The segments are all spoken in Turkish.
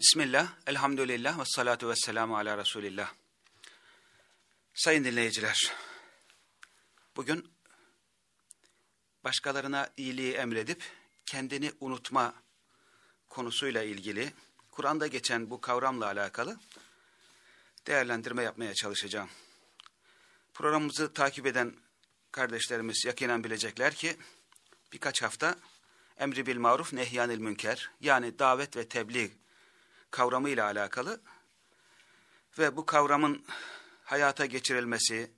Bismillah, elhamdülillah ve salatu ve selamu ala Resulillah. Sayın dinleyiciler, bugün başkalarına iyiliği emredip kendini unutma konusuyla ilgili Kur'an'da geçen bu kavramla alakalı değerlendirme yapmaya çalışacağım. Programımızı takip eden kardeşlerimiz yakinen bilecekler ki birkaç hafta emri bil maruf nehyanil münker yani davet ve tebliğ kavramıyla alakalı ve bu kavramın hayata geçirilmesi,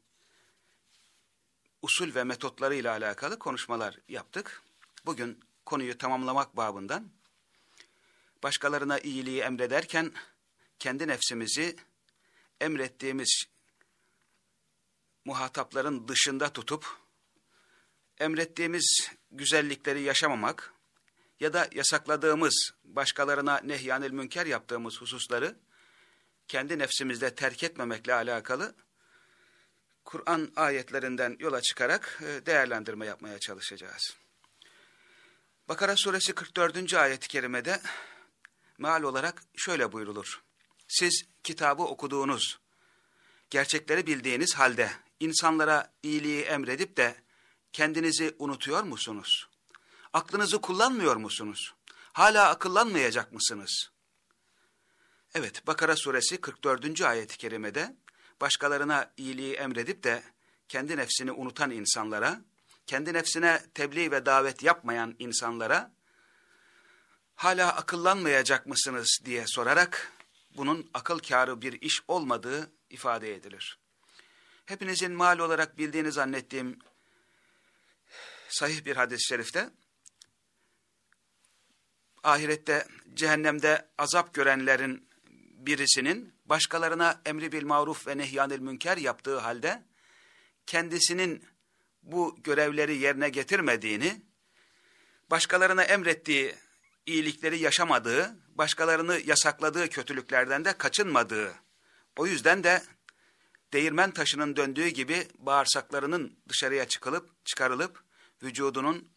usul ve metotlarıyla alakalı konuşmalar yaptık. Bugün konuyu tamamlamak babından başkalarına iyiliği emrederken kendi nefsimizi emrettiğimiz muhatapların dışında tutup emrettiğimiz güzellikleri yaşamamak ya da yasakladığımız başkalarına nehyanil münker yaptığımız hususları kendi nefsimizde terk etmemekle alakalı Kur'an ayetlerinden yola çıkarak e, değerlendirme yapmaya çalışacağız. Bakara suresi 44. ayet-i kerimede meal olarak şöyle buyrulur. Siz kitabı okuduğunuz, gerçekleri bildiğiniz halde insanlara iyiliği emredip de kendinizi unutuyor musunuz? Aklınızı kullanmıyor musunuz? Hala akıllanmayacak mısınız? Evet, Bakara suresi 44. ayet-i kerimede başkalarına iyiliği emredip de kendi nefsini unutan insanlara, kendi nefsine tebliğ ve davet yapmayan insanlara hala akıllanmayacak mısınız diye sorarak bunun akıl kârı bir iş olmadığı ifade edilir. Hepinizin mal olarak bildiğini zannettiğim sahih bir hadis-i şerifte ahirette cehennemde azap görenlerin birisinin başkalarına emri bil maruf ve nehyanil münker yaptığı halde kendisinin bu görevleri yerine getirmediğini, başkalarına emrettiği iyilikleri yaşamadığı, başkalarını yasakladığı kötülüklerden de kaçınmadığı, o yüzden de değirmen taşının döndüğü gibi bağırsaklarının dışarıya çıkılıp, çıkarılıp vücudunun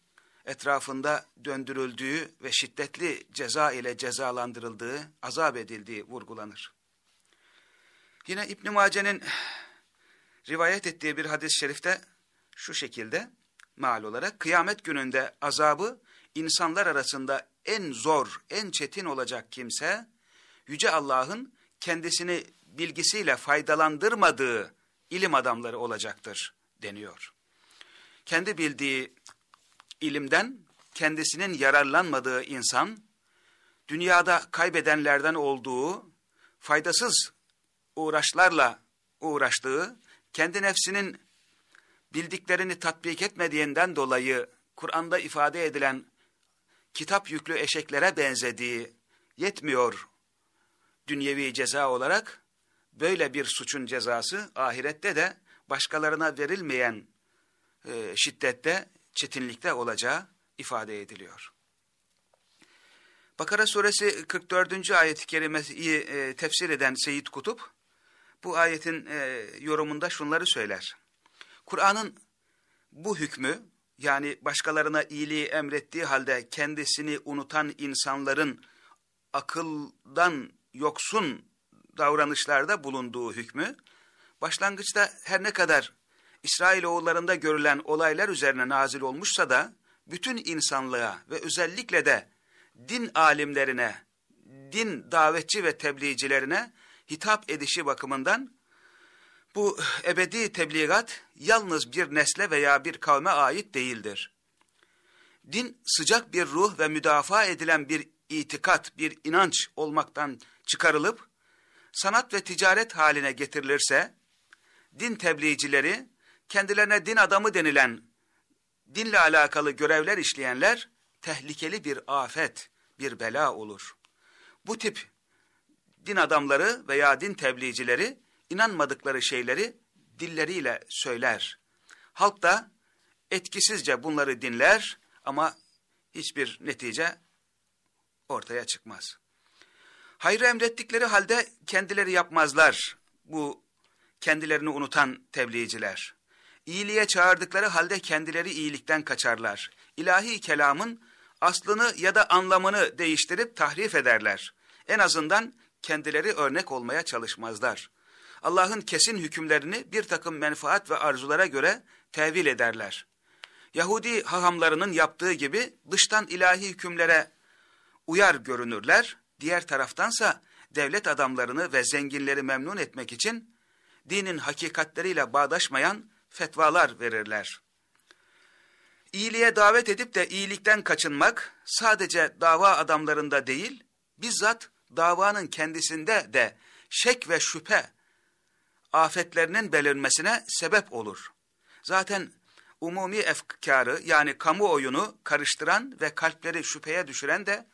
etrafında döndürüldüğü ve şiddetli ceza ile cezalandırıldığı, azap edildiği vurgulanır. Yine İbn Mace'nin rivayet ettiği bir hadis-i şerifte şu şekilde mal olarak kıyamet gününde azabı insanlar arasında en zor, en çetin olacak kimse yüce Allah'ın kendisini bilgisiyle faydalandırmadığı ilim adamları olacaktır deniyor. Kendi bildiği ilimden kendisinin yararlanmadığı insan, dünyada kaybedenlerden olduğu, faydasız uğraşlarla uğraştığı, kendi nefsinin bildiklerini tatbik etmediğinden dolayı Kur'an'da ifade edilen kitap yüklü eşeklere benzediği yetmiyor. Dünyevi ceza olarak, böyle bir suçun cezası ahirette de başkalarına verilmeyen e, şiddette çetinlikte olacağı ifade ediliyor. Bakara suresi 44. ayet-i kerimeyi e, tefsir eden Seyyid Kutup, bu ayetin e, yorumunda şunları söyler. Kur'an'ın bu hükmü, yani başkalarına iyiliği emrettiği halde kendisini unutan insanların akıldan yoksun davranışlarda bulunduğu hükmü, başlangıçta her ne kadar İsrailoğullarında görülen olaylar üzerine nazil olmuşsa da bütün insanlığa ve özellikle de din alimlerine, din davetçi ve tebliğcilerine hitap edişi bakımından bu ebedi tebliğat yalnız bir nesle veya bir kavme ait değildir. Din sıcak bir ruh ve müdafaa edilen bir itikat, bir inanç olmaktan çıkarılıp sanat ve ticaret haline getirilirse din tebliğcileri kendilerine din adamı denilen, dinle alakalı görevler işleyenler, tehlikeli bir afet, bir bela olur. Bu tip din adamları veya din tebliğcileri, inanmadıkları şeyleri dilleriyle söyler. Halk da etkisizce bunları dinler ama hiçbir netice ortaya çıkmaz. Hayrı emrettikleri halde kendileri yapmazlar bu kendilerini unutan tebliğciler. İyiliğe çağırdıkları halde kendileri iyilikten kaçarlar. İlahi kelamın aslını ya da anlamını değiştirip tahrif ederler. En azından kendileri örnek olmaya çalışmazlar. Allah'ın kesin hükümlerini bir takım menfaat ve arzulara göre tevil ederler. Yahudi hahamlarının yaptığı gibi dıştan ilahi hükümlere uyar görünürler, diğer taraftansa devlet adamlarını ve zenginleri memnun etmek için dinin hakikatleriyle bağdaşmayan fetvalar verirler. İyiliğe davet edip de iyilikten kaçınmak sadece dava adamlarında değil, bizzat davanın kendisinde de şek ve şüphe afetlerinin belirmesine sebep olur. Zaten umumi efkarı yani kamuoyunu karıştıran ve kalpleri şüpheye düşüren de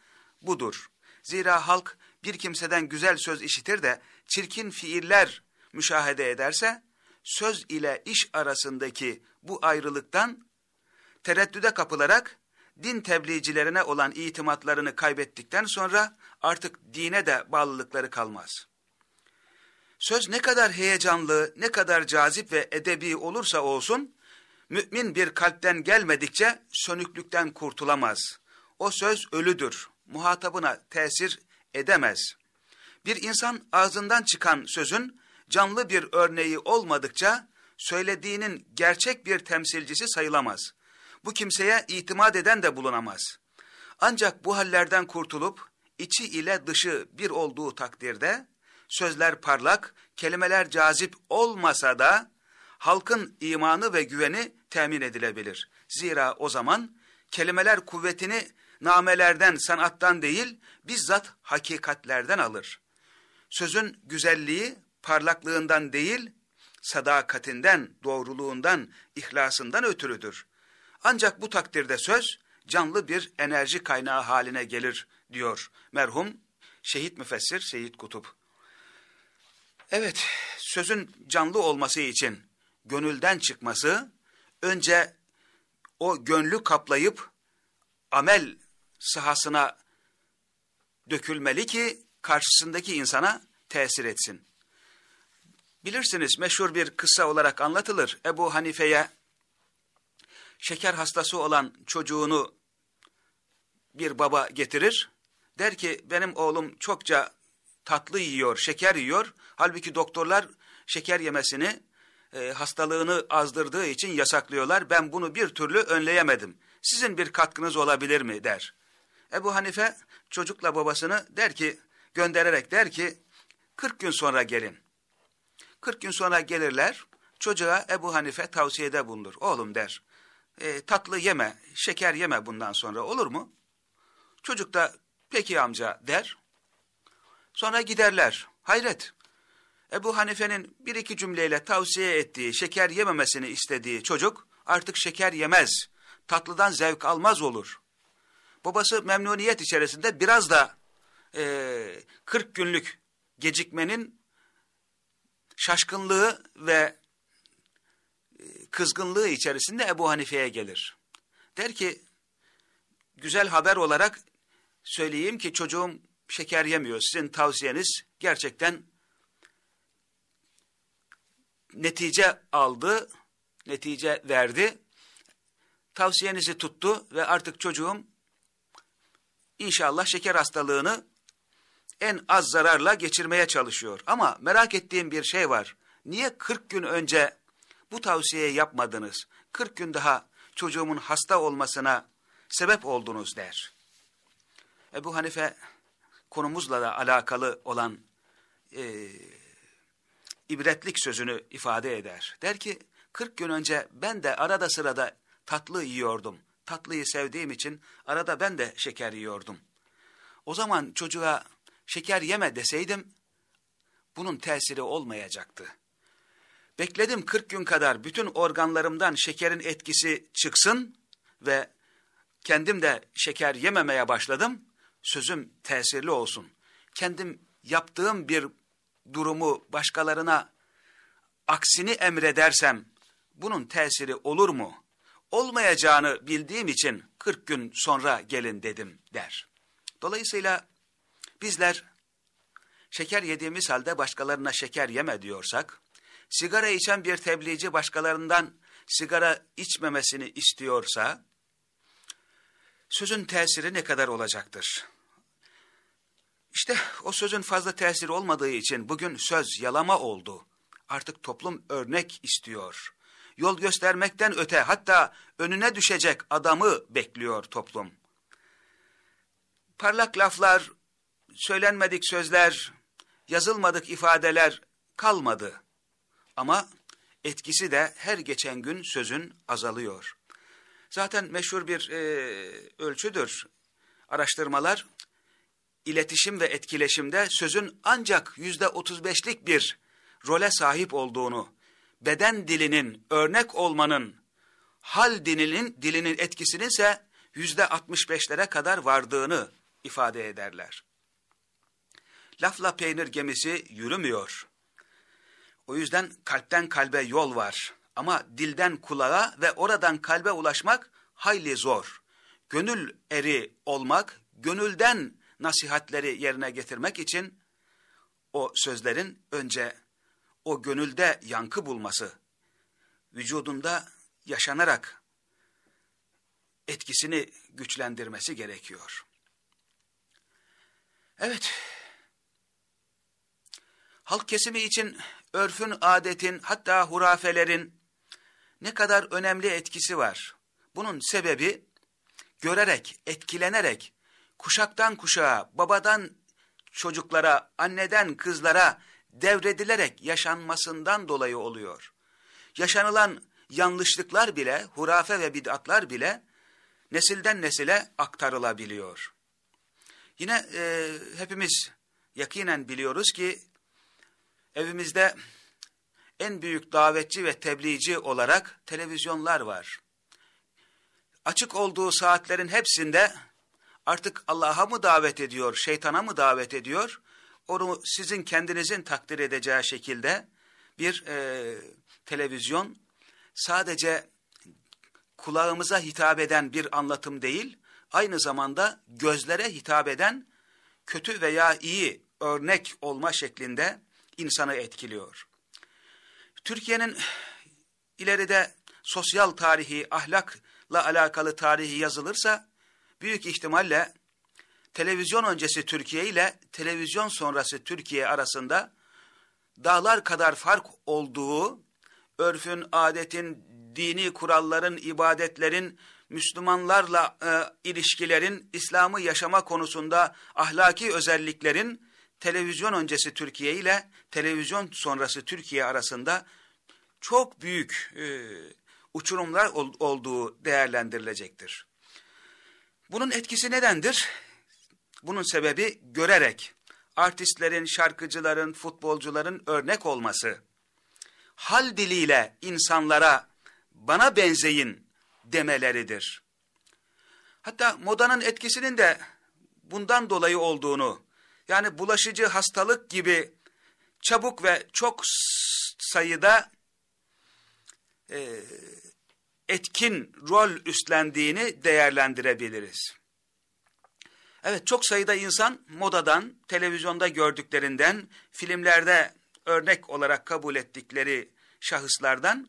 budur. Zira halk bir kimseden güzel söz işitir de çirkin fiiller müşahede ederse, söz ile iş arasındaki bu ayrılıktan tereddüde kapılarak din tebliğcilerine olan itimatlarını kaybettikten sonra artık dine de bağlılıkları kalmaz. Söz ne kadar heyecanlı, ne kadar cazip ve edebi olursa olsun, mümin bir kalpten gelmedikçe sönüklükten kurtulamaz. O söz ölüdür, muhatabına tesir edemez. Bir insan ağzından çıkan sözün canlı bir örneği olmadıkça söylediğinin gerçek bir temsilcisi sayılamaz. Bu kimseye itimat eden de bulunamaz. Ancak bu hallerden kurtulup içi ile dışı bir olduğu takdirde sözler parlak, kelimeler cazip olmasa da halkın imanı ve güveni temin edilebilir. Zira o zaman kelimeler kuvvetini namelerden, sanattan değil, bizzat hakikatlerden alır. Sözün güzelliği parlaklığından değil, sadakatinden, doğruluğundan, ihlasından ötürüdür. Ancak bu takdirde söz canlı bir enerji kaynağı haline gelir diyor merhum şehit müfessir Seyit Kutup. Evet, sözün canlı olması için gönülden çıkması, önce o gönlü kaplayıp amel sahasına dökülmeli ki karşısındaki insana tesir etsin. Bilirsiniz meşhur bir kıssa olarak anlatılır. Ebu Hanife'ye şeker hastası olan çocuğunu bir baba getirir. Der ki benim oğlum çokça tatlı yiyor, şeker yiyor. Halbuki doktorlar şeker yemesini e, hastalığını azdırdığı için yasaklıyorlar. Ben bunu bir türlü önleyemedim. Sizin bir katkınız olabilir mi der. Ebu Hanife çocukla babasını der ki göndererek der ki 40 gün sonra gelin. 40 gün sonra gelirler. Çocuğa Ebu Hanife tavsiyede bulunur. Oğlum der. E, tatlı yeme, şeker yeme bundan sonra olur mu? Çocuk da peki amca der. Sonra giderler. Hayret. Ebu Hanife'nin bir iki cümleyle tavsiye ettiği, şeker yememesini istediği çocuk artık şeker yemez, tatlıdan zevk almaz olur. Babası memnuniyet içerisinde biraz da e, 40 günlük gecikmenin şaşkınlığı ve e, kızgınlığı içerisinde Ebu Hanife'ye gelir. Der ki, güzel haber olarak söyleyeyim ki çocuğum şeker yemiyor. Sizin tavsiyeniz gerçekten netice aldı, netice verdi. Tavsiyenizi tuttu ve artık çocuğum inşallah şeker hastalığını en az zararla geçirmeye çalışıyor. Ama merak ettiğim bir şey var. Niye 40 gün önce bu tavsiyeyi yapmadınız? 40 gün daha çocuğumun hasta olmasına sebep oldunuz der. Ebu Hanife konumuzla da alakalı olan e, ibretlik sözünü ifade eder. Der ki 40 gün önce ben de arada sırada tatlı yiyordum. Tatlıyı sevdiğim için arada ben de şeker yiyordum. O zaman çocuğa şeker yeme deseydim bunun tesiri olmayacaktı. Bekledim 40 gün kadar bütün organlarımdan şekerin etkisi çıksın ve kendim de şeker yememeye başladım. Sözüm tesirli olsun. Kendim yaptığım bir durumu başkalarına aksini emredersem bunun tesiri olur mu? Olmayacağını bildiğim için 40 gün sonra gelin dedim der. Dolayısıyla bizler şeker yediğimiz halde başkalarına şeker yeme diyorsak, sigara içen bir tebliğci başkalarından sigara içmemesini istiyorsa, sözün tesiri ne kadar olacaktır? İşte o sözün fazla tesir olmadığı için bugün söz yalama oldu. Artık toplum örnek istiyor. Yol göstermekten öte hatta önüne düşecek adamı bekliyor toplum. Parlak laflar, söylenmedik sözler, yazılmadık ifadeler kalmadı. Ama etkisi de her geçen gün sözün azalıyor. Zaten meşhur bir e, ölçüdür. Araştırmalar iletişim ve etkileşimde sözün ancak yüzde otuz beşlik bir role sahip olduğunu, beden dilinin, örnek olmanın, hal dilinin, dilinin etkisinin ise yüzde altmış beşlere kadar vardığını ifade ederler. Lafla peynir gemisi yürümüyor. O yüzden kalpten kalbe yol var. Ama dilden kulağa ve oradan kalbe ulaşmak hayli zor. Gönül eri olmak, gönülden nasihatleri yerine getirmek için o sözlerin önce o gönülde yankı bulması, vücudunda yaşanarak etkisini güçlendirmesi gerekiyor. Evet, halk kesimi için örfün, adetin, hatta hurafelerin ne kadar önemli etkisi var. Bunun sebebi görerek, etkilenerek, kuşaktan kuşağa, babadan çocuklara, anneden kızlara devredilerek yaşanmasından dolayı oluyor. Yaşanılan yanlışlıklar bile, hurafe ve bid'atlar bile nesilden nesile aktarılabiliyor. Yine e, hepimiz yakinen biliyoruz ki evimizde en büyük davetçi ve tebliğci olarak televizyonlar var. Açık olduğu saatlerin hepsinde artık Allah'a mı davet ediyor, şeytana mı davet ediyor? Onu sizin kendinizin takdir edeceği şekilde bir e, televizyon sadece kulağımıza hitap eden bir anlatım değil, aynı zamanda gözlere hitap eden kötü veya iyi örnek olma şeklinde insanı etkiliyor. Türkiye'nin ileride sosyal tarihi, ahlakla alakalı tarihi yazılırsa büyük ihtimalle televizyon öncesi Türkiye ile televizyon sonrası Türkiye arasında dağlar kadar fark olduğu, örfün, adetin, dini kuralların, ibadetlerin, Müslümanlarla e, ilişkilerin, İslam'ı yaşama konusunda ahlaki özelliklerin televizyon öncesi Türkiye ile televizyon sonrası Türkiye arasında çok büyük e, uçurumlar ol, olduğu değerlendirilecektir. Bunun etkisi nedendir? Bunun sebebi görerek artistlerin, şarkıcıların, futbolcuların örnek olması, hal diliyle insanlara bana benzeyin demeleridir. Hatta modanın etkisinin de bundan dolayı olduğunu, yani bulaşıcı hastalık gibi çabuk ve çok sayıda e, etkin rol üstlendiğini değerlendirebiliriz. Evet çok sayıda insan modadan, televizyonda gördüklerinden, filmlerde örnek olarak kabul ettikleri şahıslardan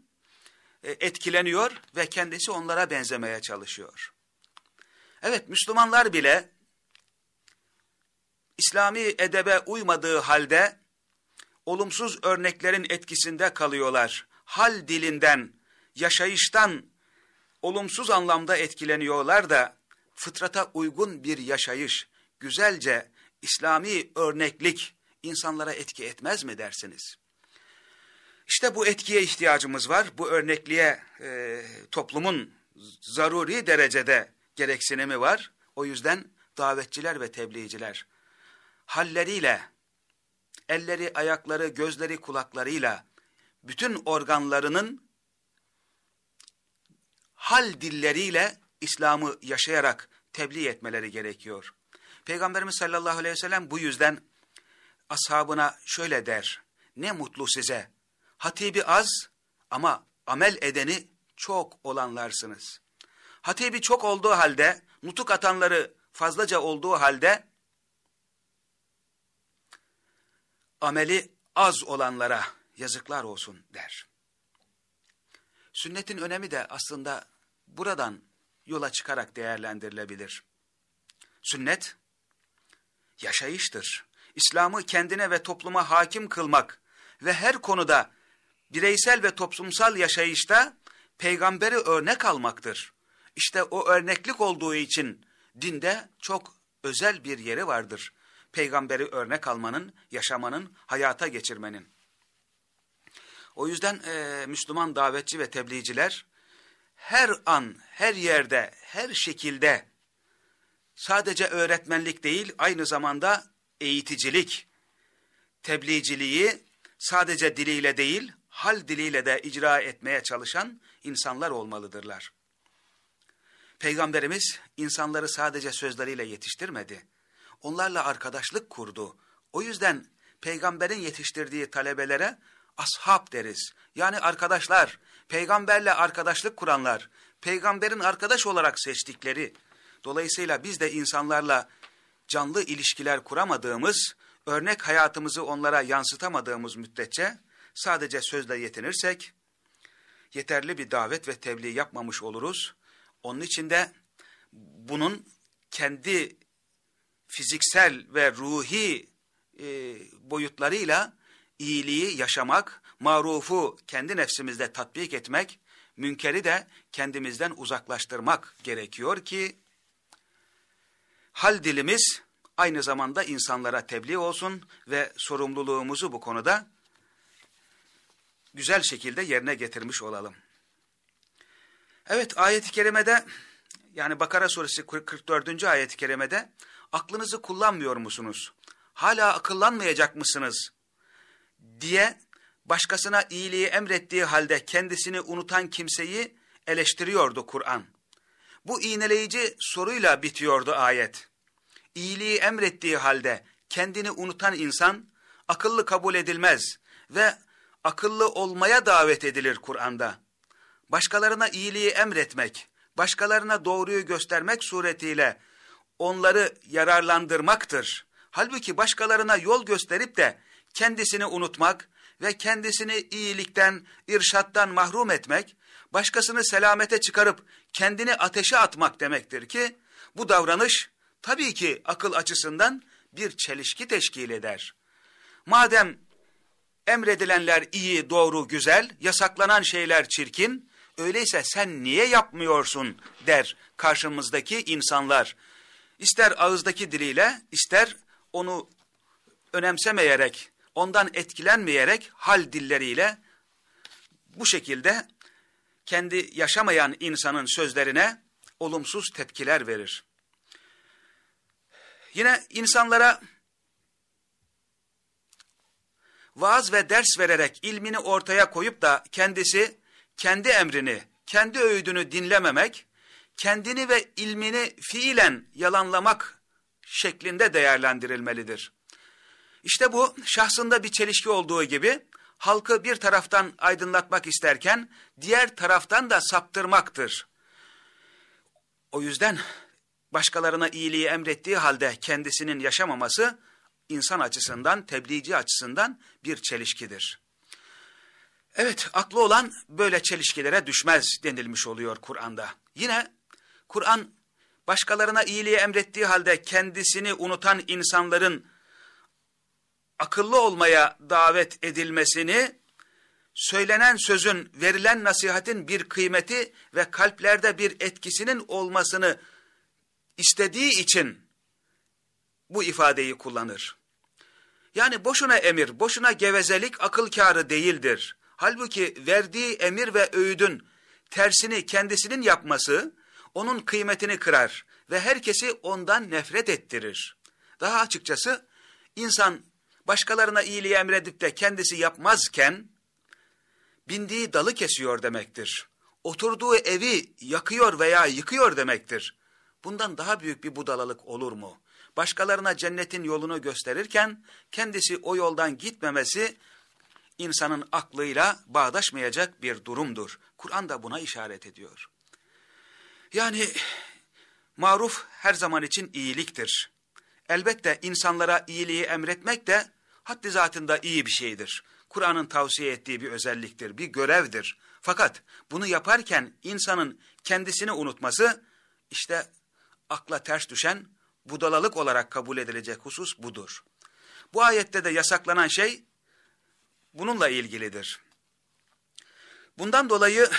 e, etkileniyor ve kendisi onlara benzemeye çalışıyor. Evet Müslümanlar bile İslami edebe uymadığı halde olumsuz örneklerin etkisinde kalıyorlar. Hal dilinden, yaşayıştan olumsuz anlamda etkileniyorlar da fıtrata uygun bir yaşayış, güzelce İslami örneklik insanlara etki etmez mi dersiniz? İşte bu etkiye ihtiyacımız var. Bu örnekliğe e, toplumun zaruri derecede gereksinimi var. O yüzden davetçiler ve tebliğciler halleriyle, elleri, ayakları, gözleri, kulaklarıyla bütün organlarının hal dilleriyle İslam'ı yaşayarak tebliğ etmeleri gerekiyor. Peygamberimiz sallallahu aleyhi ve sellem bu yüzden ashabına şöyle der. Ne mutlu size. Hatibi az ama amel edeni çok olanlarsınız. Hatibi çok olduğu halde, nutuk atanları fazlaca olduğu halde, ameli az olanlara yazıklar olsun der. Sünnetin önemi de aslında buradan yola çıkarak değerlendirilebilir. Sünnet, yaşayıştır. İslam'ı kendine ve topluma hakim kılmak ve her konuda bireysel ve toplumsal yaşayışta peygamberi örnek almaktır. İşte o örneklik olduğu için dinde çok özel bir yeri vardır. Peygamberi örnek almanın, yaşamanın, hayata geçirmenin. O yüzden e, Müslüman davetçi ve tebliğciler her an, her yerde, her şekilde sadece öğretmenlik değil, aynı zamanda eğiticilik, tebliğciliği sadece diliyle değil, hal diliyle de icra etmeye çalışan insanlar olmalıdırlar. Peygamberimiz insanları sadece sözleriyle yetiştirmedi. Onlarla arkadaşlık kurdu. O yüzden peygamberin yetiştirdiği talebelere ashab deriz. Yani arkadaşlar, peygamberle arkadaşlık kuranlar, peygamberin arkadaş olarak seçtikleri. Dolayısıyla biz de insanlarla canlı ilişkiler kuramadığımız, örnek hayatımızı onlara yansıtamadığımız müddetçe sadece sözle yetinirsek, yeterli bir davet ve tebliğ yapmamış oluruz. Onun için de bunun kendi fiziksel ve ruhi e, boyutlarıyla iyiliği yaşamak, marufu kendi nefsimizde tatbik etmek, münkeri de kendimizden uzaklaştırmak gerekiyor ki, hal dilimiz aynı zamanda insanlara tebliğ olsun ve sorumluluğumuzu bu konuda güzel şekilde yerine getirmiş olalım. Evet ayet-i kerimede yani Bakara suresi 44. ayet-i kerimede aklınızı kullanmıyor musunuz? Hala akıllanmayacak mısınız? diye başkasına iyiliği emrettiği halde kendisini unutan kimseyi eleştiriyordu Kur'an. Bu iğneleyici soruyla bitiyordu ayet. İyiliği emrettiği halde kendini unutan insan akıllı kabul edilmez ve akıllı olmaya davet edilir Kur'an'da. Başkalarına iyiliği emretmek, başkalarına doğruyu göstermek suretiyle onları yararlandırmaktır. Halbuki başkalarına yol gösterip de kendisini unutmak ve kendisini iyilikten, irşattan mahrum etmek, başkasını selamete çıkarıp kendini ateşe atmak demektir ki, bu davranış tabii ki akıl açısından bir çelişki teşkil eder. Madem emredilenler iyi, doğru, güzel, yasaklanan şeyler çirkin, öyleyse sen niye yapmıyorsun der karşımızdaki insanlar. İster ağızdaki diliyle, ister onu önemsemeyerek, ondan etkilenmeyerek hal dilleriyle bu şekilde kendi yaşamayan insanın sözlerine olumsuz tepkiler verir. Yine insanlara vaaz ve ders vererek ilmini ortaya koyup da kendisi kendi emrini, kendi öğüdünü dinlememek, kendini ve ilmini fiilen yalanlamak şeklinde değerlendirilmelidir. İşte bu şahsında bir çelişki olduğu gibi halkı bir taraftan aydınlatmak isterken diğer taraftan da saptırmaktır. O yüzden başkalarına iyiliği emrettiği halde kendisinin yaşamaması insan açısından, tebliğci açısından bir çelişkidir. Evet, aklı olan böyle çelişkilere düşmez denilmiş oluyor Kur'an'da. Yine Kur'an başkalarına iyiliği emrettiği halde kendisini unutan insanların akıllı olmaya davet edilmesini, söylenen sözün, verilen nasihatin bir kıymeti ve kalplerde bir etkisinin olmasını istediği için bu ifadeyi kullanır. Yani boşuna emir, boşuna gevezelik akıl kârı değildir. Halbuki verdiği emir ve öğüdün tersini kendisinin yapması, onun kıymetini kırar ve herkesi ondan nefret ettirir. Daha açıkçası insan başkalarına iyiliği emredip de kendisi yapmazken, bindiği dalı kesiyor demektir. Oturduğu evi yakıyor veya yıkıyor demektir. Bundan daha büyük bir budalalık olur mu? Başkalarına cennetin yolunu gösterirken, kendisi o yoldan gitmemesi, insanın aklıyla bağdaşmayacak bir durumdur. Kur'an da buna işaret ediyor. Yani maruf her zaman için iyiliktir. Elbette insanlara iyiliği emretmek de haddi zatında iyi bir şeydir. Kur'an'ın tavsiye ettiği bir özelliktir, bir görevdir. Fakat bunu yaparken insanın kendisini unutması işte akla ters düşen budalalık olarak kabul edilecek husus budur. Bu ayette de yasaklanan şey bununla ilgilidir. Bundan dolayı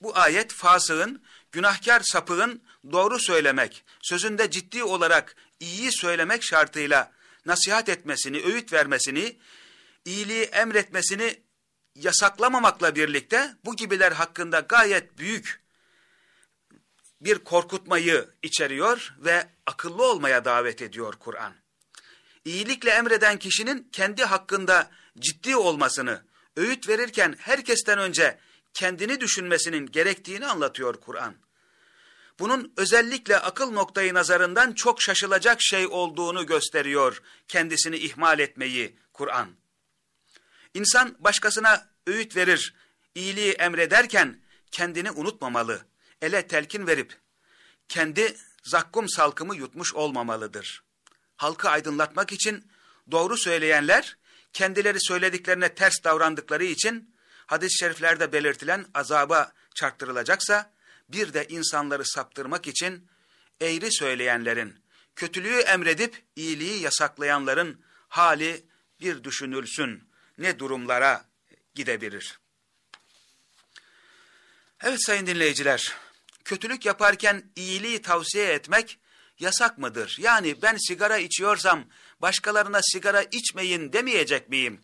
bu ayet fasığın, günahkar sapığın doğru söylemek, sözünde ciddi olarak iyi söylemek şartıyla nasihat etmesini, öğüt vermesini, iyiliği emretmesini yasaklamamakla birlikte bu gibiler hakkında gayet büyük bir korkutmayı içeriyor ve akıllı olmaya davet ediyor Kur'an. İyilikle emreden kişinin kendi hakkında ciddi olmasını, öğüt verirken herkesten önce kendini düşünmesinin gerektiğini anlatıyor Kur'an. Bunun özellikle akıl noktayı nazarından çok şaşılacak şey olduğunu gösteriyor kendisini ihmal etmeyi Kur'an. İnsan başkasına öğüt verir, iyiliği emrederken kendini unutmamalı, ele telkin verip kendi zakkum salkımı yutmuş olmamalıdır. Halkı aydınlatmak için doğru söyleyenler kendileri söylediklerine ters davrandıkları için hadis-i şeriflerde belirtilen azaba çarptırılacaksa bir de insanları saptırmak için eğri söyleyenlerin, kötülüğü emredip iyiliği yasaklayanların hali bir düşünülsün ne durumlara gidebilir. Evet sayın dinleyiciler, kötülük yaparken iyiliği tavsiye etmek yasak mıdır? Yani ben sigara içiyorsam başkalarına sigara içmeyin demeyecek miyim?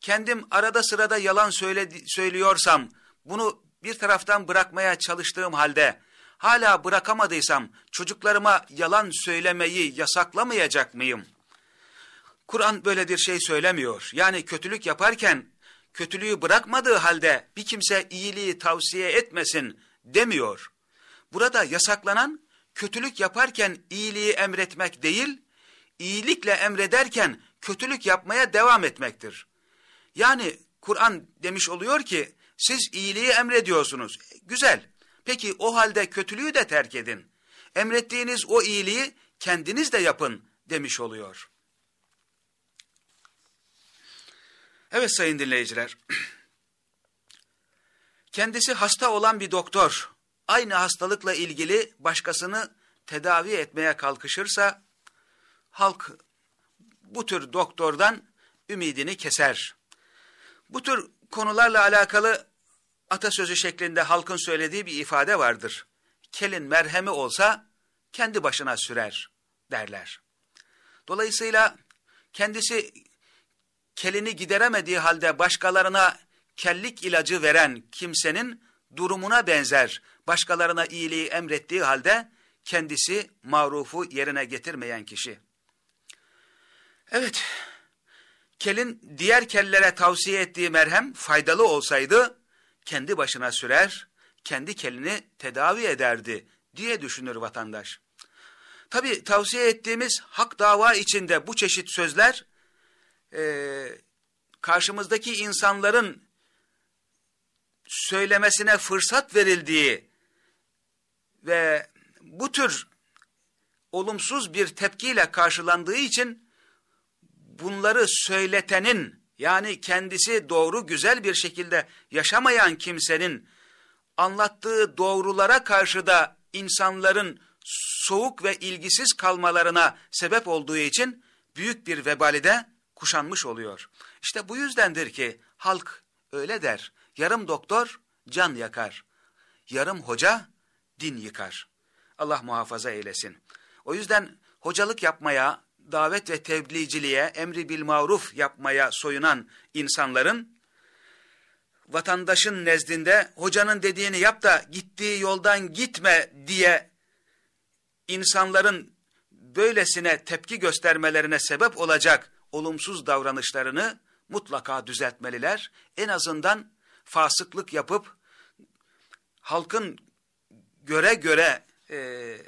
Kendim arada sırada yalan söyle, söylüyorsam bunu bir taraftan bırakmaya çalıştığım halde hala bırakamadıysam çocuklarıma yalan söylemeyi yasaklamayacak mıyım? Kur'an böyle bir şey söylemiyor. Yani kötülük yaparken kötülüğü bırakmadığı halde bir kimse iyiliği tavsiye etmesin demiyor. Burada yasaklanan kötülük yaparken iyiliği emretmek değil, iyilikle emrederken kötülük yapmaya devam etmektir. Yani Kur'an demiş oluyor ki siz iyiliği emrediyorsunuz. Güzel. Peki o halde kötülüğü de terk edin. Emrettiğiniz o iyiliği kendiniz de yapın demiş oluyor. Evet sayın dinleyiciler. Kendisi hasta olan bir doktor aynı hastalıkla ilgili başkasını tedavi etmeye kalkışırsa halk bu tür doktordan ümidini keser. Bu tür konularla alakalı atasözü şeklinde halkın söylediği bir ifade vardır. Kelin merhemi olsa kendi başına sürer derler. Dolayısıyla kendisi kelini gideremediği halde başkalarına kellik ilacı veren kimsenin durumuna benzer başkalarına iyiliği emrettiği halde kendisi marufu yerine getirmeyen kişi. Evet, kelin diğer kellere tavsiye ettiği merhem faydalı olsaydı kendi başına sürer, kendi kelini tedavi ederdi diye düşünür vatandaş. Tabi tavsiye ettiğimiz hak dava içinde bu çeşit sözler e, karşımızdaki insanların söylemesine fırsat verildiği ve bu tür olumsuz bir tepkiyle karşılandığı için bunları söyletenin yani kendisi doğru güzel bir şekilde yaşamayan kimsenin anlattığı doğrulara karşı da insanların soğuk ve ilgisiz kalmalarına sebep olduğu için büyük bir vebali de kuşanmış oluyor. İşte bu yüzdendir ki halk öyle der. Yarım doktor can yakar. Yarım hoca din yıkar. Allah muhafaza eylesin. O yüzden hocalık yapmaya, davet ve tebliğciliğe, emri bil maruf yapmaya soyunan insanların vatandaşın nezdinde hocanın dediğini yap da gittiği yoldan gitme diye insanların böylesine tepki göstermelerine sebep olacak olumsuz davranışlarını mutlaka düzeltmeliler. En azından fasıklık yapıp halkın göre göre e,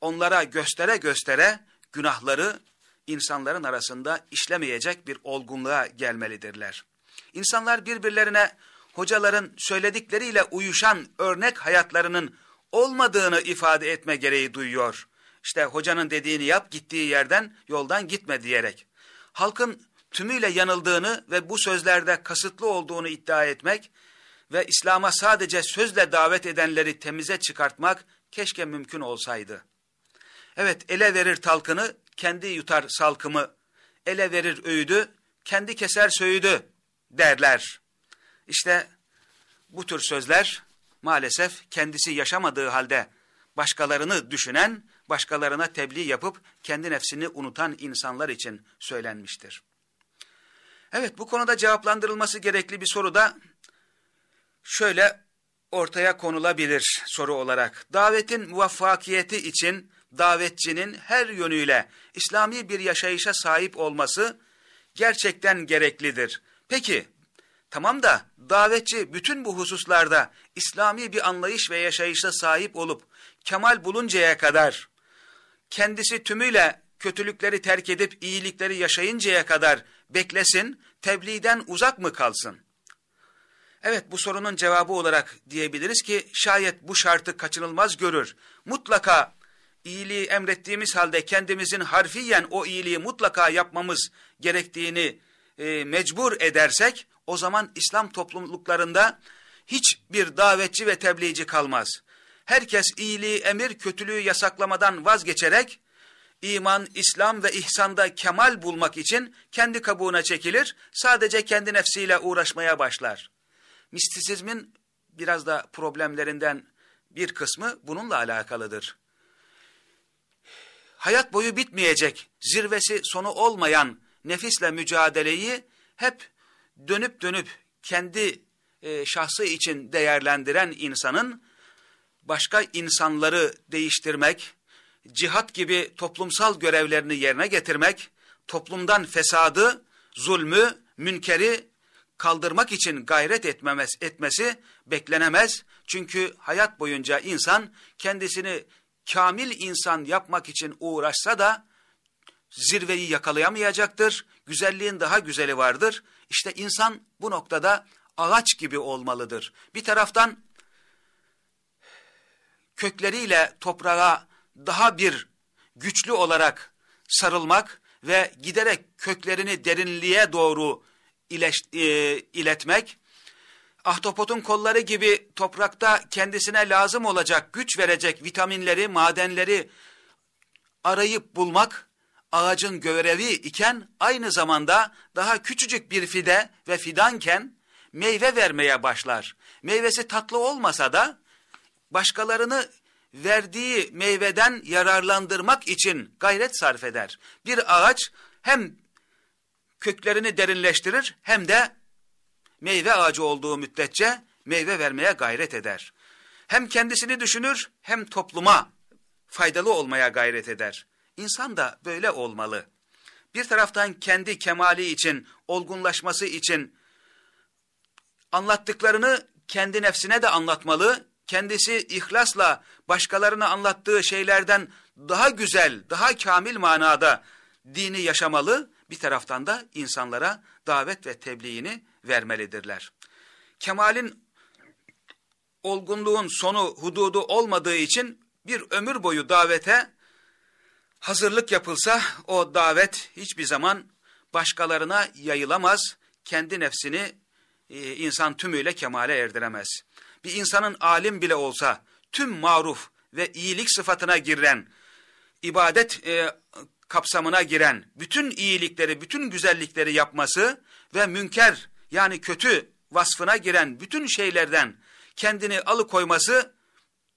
onlara göstere göstere günahları insanların arasında işlemeyecek bir olgunluğa gelmelidirler. İnsanlar birbirlerine hocaların söyledikleriyle uyuşan örnek hayatlarının olmadığını ifade etme gereği duyuyor. İşte hocanın dediğini yap gittiği yerden yoldan gitme diyerek. Halkın tümüyle yanıldığını ve bu sözlerde kasıtlı olduğunu iddia etmek ve İslam'a sadece sözle davet edenleri temize çıkartmak keşke mümkün olsaydı. Evet ele verir talkını, kendi yutar salkımı. Ele verir öğüdü, kendi keser söğüdü derler. İşte bu tür sözler maalesef kendisi yaşamadığı halde başkalarını düşünen, başkalarına tebliğ yapıp kendi nefsini unutan insanlar için söylenmiştir. Evet bu konuda cevaplandırılması gerekli bir soru da şöyle ortaya konulabilir soru olarak. Davetin muvaffakiyeti için davetçinin her yönüyle İslami bir yaşayışa sahip olması gerçekten gereklidir. Peki tamam da davetçi bütün bu hususlarda İslami bir anlayış ve yaşayışa sahip olup kemal buluncaya kadar kendisi tümüyle kötülükleri terk edip iyilikleri yaşayıncaya kadar beklesin, tebliğden uzak mı kalsın? Evet bu sorunun cevabı olarak diyebiliriz ki şayet bu şartı kaçınılmaz görür. Mutlaka iyiliği emrettiğimiz halde kendimizin harfiyen o iyiliği mutlaka yapmamız gerektiğini e, mecbur edersek o zaman İslam topluluklarında hiçbir davetçi ve tebliğci kalmaz. Herkes iyiliği emir, kötülüğü yasaklamadan vazgeçerek iman, İslam ve ihsanda kemal bulmak için kendi kabuğuna çekilir, sadece kendi nefsiyle uğraşmaya başlar. Mistisizmin biraz da problemlerinden bir kısmı bununla alakalıdır. Hayat boyu bitmeyecek, zirvesi sonu olmayan nefisle mücadeleyi hep dönüp dönüp kendi e, şahsı için değerlendiren insanın başka insanları değiştirmek, cihat gibi toplumsal görevlerini yerine getirmek, toplumdan fesadı, zulmü, münkeri kaldırmak için gayret etmemez, etmesi beklenemez. Çünkü hayat boyunca insan kendisini kamil insan yapmak için uğraşsa da zirveyi yakalayamayacaktır. Güzelliğin daha güzeli vardır. İşte insan bu noktada ağaç gibi olmalıdır. Bir taraftan kökleriyle toprağa daha bir güçlü olarak sarılmak ve giderek köklerini derinliğe doğru e, iletmek, ahtapotun kolları gibi toprakta kendisine lazım olacak, güç verecek vitaminleri, madenleri arayıp bulmak, ağacın görevi iken aynı zamanda daha küçücük bir fide ve fidanken meyve vermeye başlar. Meyvesi tatlı olmasa da başkalarını verdiği meyveden yararlandırmak için gayret sarf eder. Bir ağaç hem köklerini derinleştirir hem de meyve ağacı olduğu müddetçe meyve vermeye gayret eder. Hem kendisini düşünür hem topluma faydalı olmaya gayret eder. İnsan da böyle olmalı. Bir taraftan kendi kemali için, olgunlaşması için anlattıklarını kendi nefsine de anlatmalı, kendisi ihlasla başkalarına anlattığı şeylerden daha güzel, daha kamil manada dini yaşamalı, bir taraftan da insanlara davet ve tebliğini vermelidirler. Kemalin olgunluğun sonu hududu olmadığı için bir ömür boyu davete hazırlık yapılsa o davet hiçbir zaman başkalarına yayılamaz, kendi nefsini e, insan tümüyle kemale erdiremez. Bir insanın alim bile olsa tüm maruf ve iyilik sıfatına giren, ibadet e, kapsamına giren bütün iyilikleri, bütün güzellikleri yapması ve münker yani kötü vasfına giren bütün şeylerden kendini alıkoyması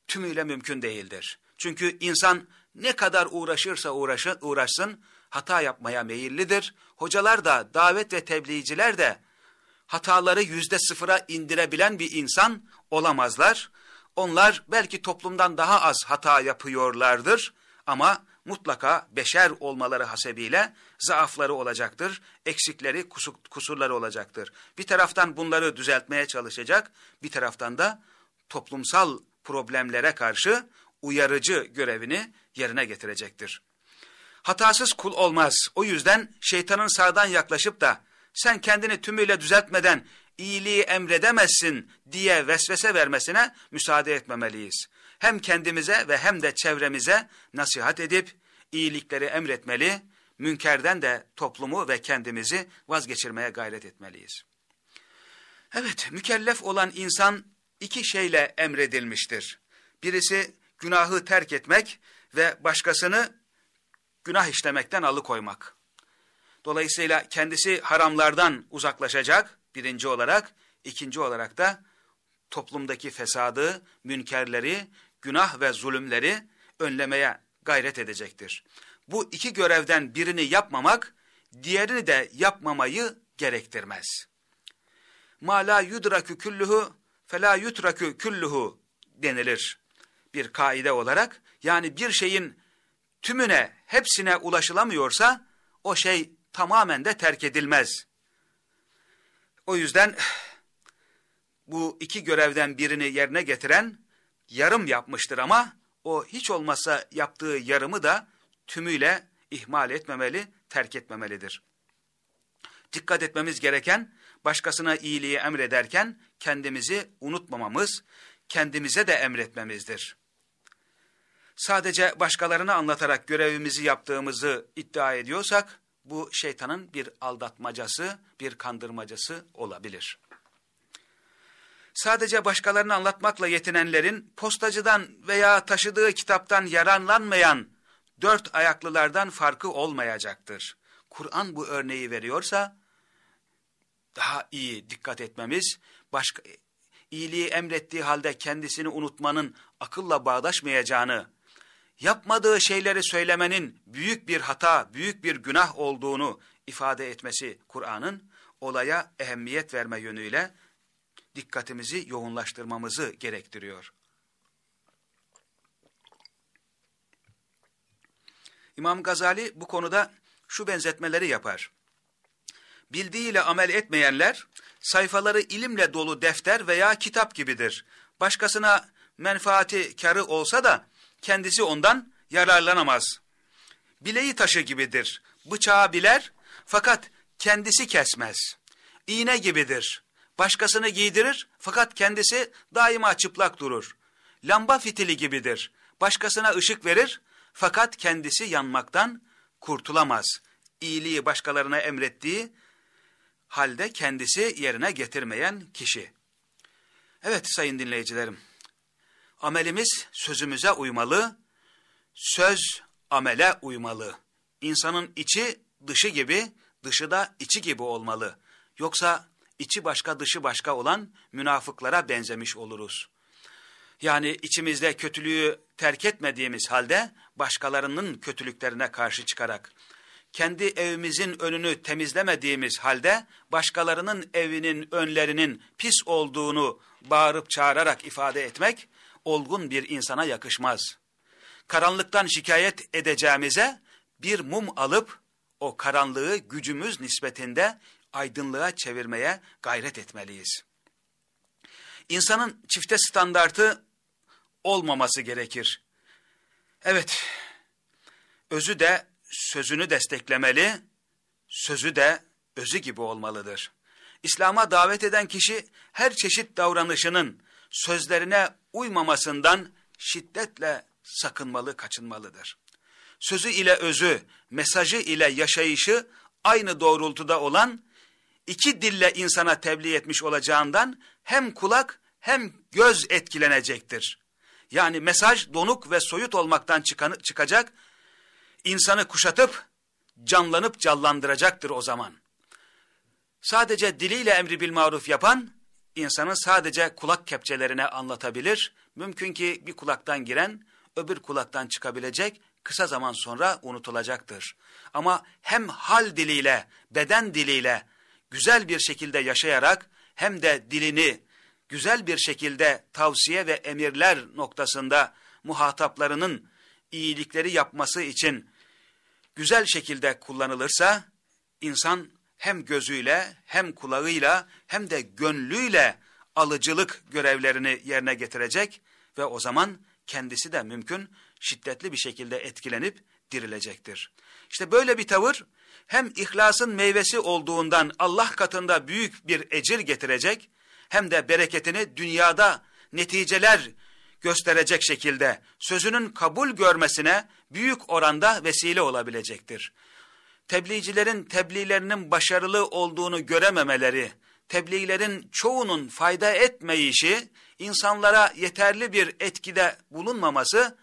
tümüyle mümkün değildir. Çünkü insan ne kadar uğraşırsa uğraşın, uğraşsın hata yapmaya meyillidir. Hocalar da davet ve tebliğciler de hataları yüzde sıfıra indirebilen bir insan olamazlar. Onlar belki toplumdan daha az hata yapıyorlardır ama mutlaka beşer olmaları hasebiyle zaafları olacaktır, eksikleri, kusurları olacaktır. Bir taraftan bunları düzeltmeye çalışacak, bir taraftan da toplumsal problemlere karşı uyarıcı görevini yerine getirecektir. Hatasız kul olmaz. O yüzden şeytanın sağdan yaklaşıp da sen kendini tümüyle düzeltmeden iyiliği emredemezsin diye vesvese vermesine müsaade etmemeliyiz. Hem kendimize ve hem de çevremize nasihat edip iyilikleri emretmeli, münkerden de toplumu ve kendimizi vazgeçirmeye gayret etmeliyiz. Evet, mükellef olan insan iki şeyle emredilmiştir. Birisi günahı terk etmek ve başkasını günah işlemekten alıkoymak. Dolayısıyla kendisi haramlardan uzaklaşacak birinci olarak, ikinci olarak da toplumdaki fesadı, münkerleri, günah ve zulümleri önlemeye gayret edecektir. Bu iki görevden birini yapmamak, diğerini de yapmamayı gerektirmez. Ma la yudrakü küllühü felâ yutrakü küllühü denilir bir kaide olarak. Yani bir şeyin tümüne, hepsine ulaşılamıyorsa o şey tamamen de terk edilmez. O yüzden bu iki görevden birini yerine getiren yarım yapmıştır ama o hiç olmazsa yaptığı yarımı da tümüyle ihmal etmemeli, terk etmemelidir. Dikkat etmemiz gereken başkasına iyiliği emrederken kendimizi unutmamamız, kendimize de emretmemizdir. Sadece başkalarına anlatarak görevimizi yaptığımızı iddia ediyorsak, bu şeytanın bir aldatmacası, bir kandırmacası olabilir. Sadece başkalarına anlatmakla yetinenlerin postacıdan veya taşıdığı kitaptan yararlanmayan dört ayaklılardan farkı olmayacaktır. Kur'an bu örneği veriyorsa daha iyi dikkat etmemiz, başka iyiliği emrettiği halde kendisini unutmanın akılla bağdaşmayacağını, yapmadığı şeyleri söylemenin büyük bir hata, büyük bir günah olduğunu ifade etmesi Kur'an'ın olaya ehemmiyet verme yönüyle dikkatimizi yoğunlaştırmamızı gerektiriyor. İmam Gazali bu konuda şu benzetmeleri yapar. Bildiğiyle amel etmeyenler sayfaları ilimle dolu defter veya kitap gibidir. Başkasına menfaati karı olsa da kendisi ondan yararlanamaz. Bileği taşı gibidir. Bıçağı biler fakat kendisi kesmez. İğne gibidir. Başkasını giydirir fakat kendisi daima çıplak durur. Lamba fitili gibidir. Başkasına ışık verir fakat kendisi yanmaktan kurtulamaz. İyiliği başkalarına emrettiği halde kendisi yerine getirmeyen kişi. Evet sayın dinleyicilerim, amelimiz sözümüze uymalı, söz amele uymalı. İnsanın içi dışı gibi, dışı da içi gibi olmalı. Yoksa içi başka dışı başka olan münafıklara benzemiş oluruz. Yani içimizde kötülüğü terk etmediğimiz halde başkalarının kötülüklerine karşı çıkarak, kendi evimizin önünü temizlemediğimiz halde başkalarının evinin önlerinin pis olduğunu bağırıp çağırarak ifade etmek olgun bir insana yakışmaz. Karanlıktan şikayet edeceğimize bir mum alıp o karanlığı gücümüz nispetinde aydınlığa çevirmeye gayret etmeliyiz. İnsanın çifte standartı olmaması gerekir. Evet, özü de sözünü desteklemeli, sözü de özü gibi olmalıdır. İslam'a davet eden kişi her çeşit davranışının sözlerine uymamasından şiddetle sakınmalı, kaçınmalıdır. Sözü ile özü, mesajı ile yaşayışı aynı doğrultuda olan iki dille insana tebliğ etmiş olacağından hem kulak hem göz etkilenecektir. Yani mesaj donuk ve soyut olmaktan çıkan, çıkacak, insanı kuşatıp canlanıp callandıracaktır o zaman. Sadece diliyle emri bil maruf yapan, insanın sadece kulak kepçelerine anlatabilir. Mümkün ki bir kulaktan giren, öbür kulaktan çıkabilecek, kısa zaman sonra unutulacaktır. Ama hem hal diliyle, beden diliyle güzel bir şekilde yaşayarak, hem de dilini güzel bir şekilde tavsiye ve emirler noktasında muhataplarının iyilikleri yapması için güzel şekilde kullanılırsa, insan hem gözüyle hem kulağıyla hem de gönlüyle alıcılık görevlerini yerine getirecek ve o zaman kendisi de mümkün şiddetli bir şekilde etkilenip dirilecektir. İşte böyle bir tavır hem ihlasın meyvesi olduğundan Allah katında büyük bir ecir getirecek hem de bereketini dünyada neticeler gösterecek şekilde sözünün kabul görmesine büyük oranda vesile olabilecektir. Tebliğcilerin tebliğlerinin başarılı olduğunu görememeleri, tebliğlerin çoğunun fayda etmeyişi, insanlara yeterli bir etkide bulunmaması,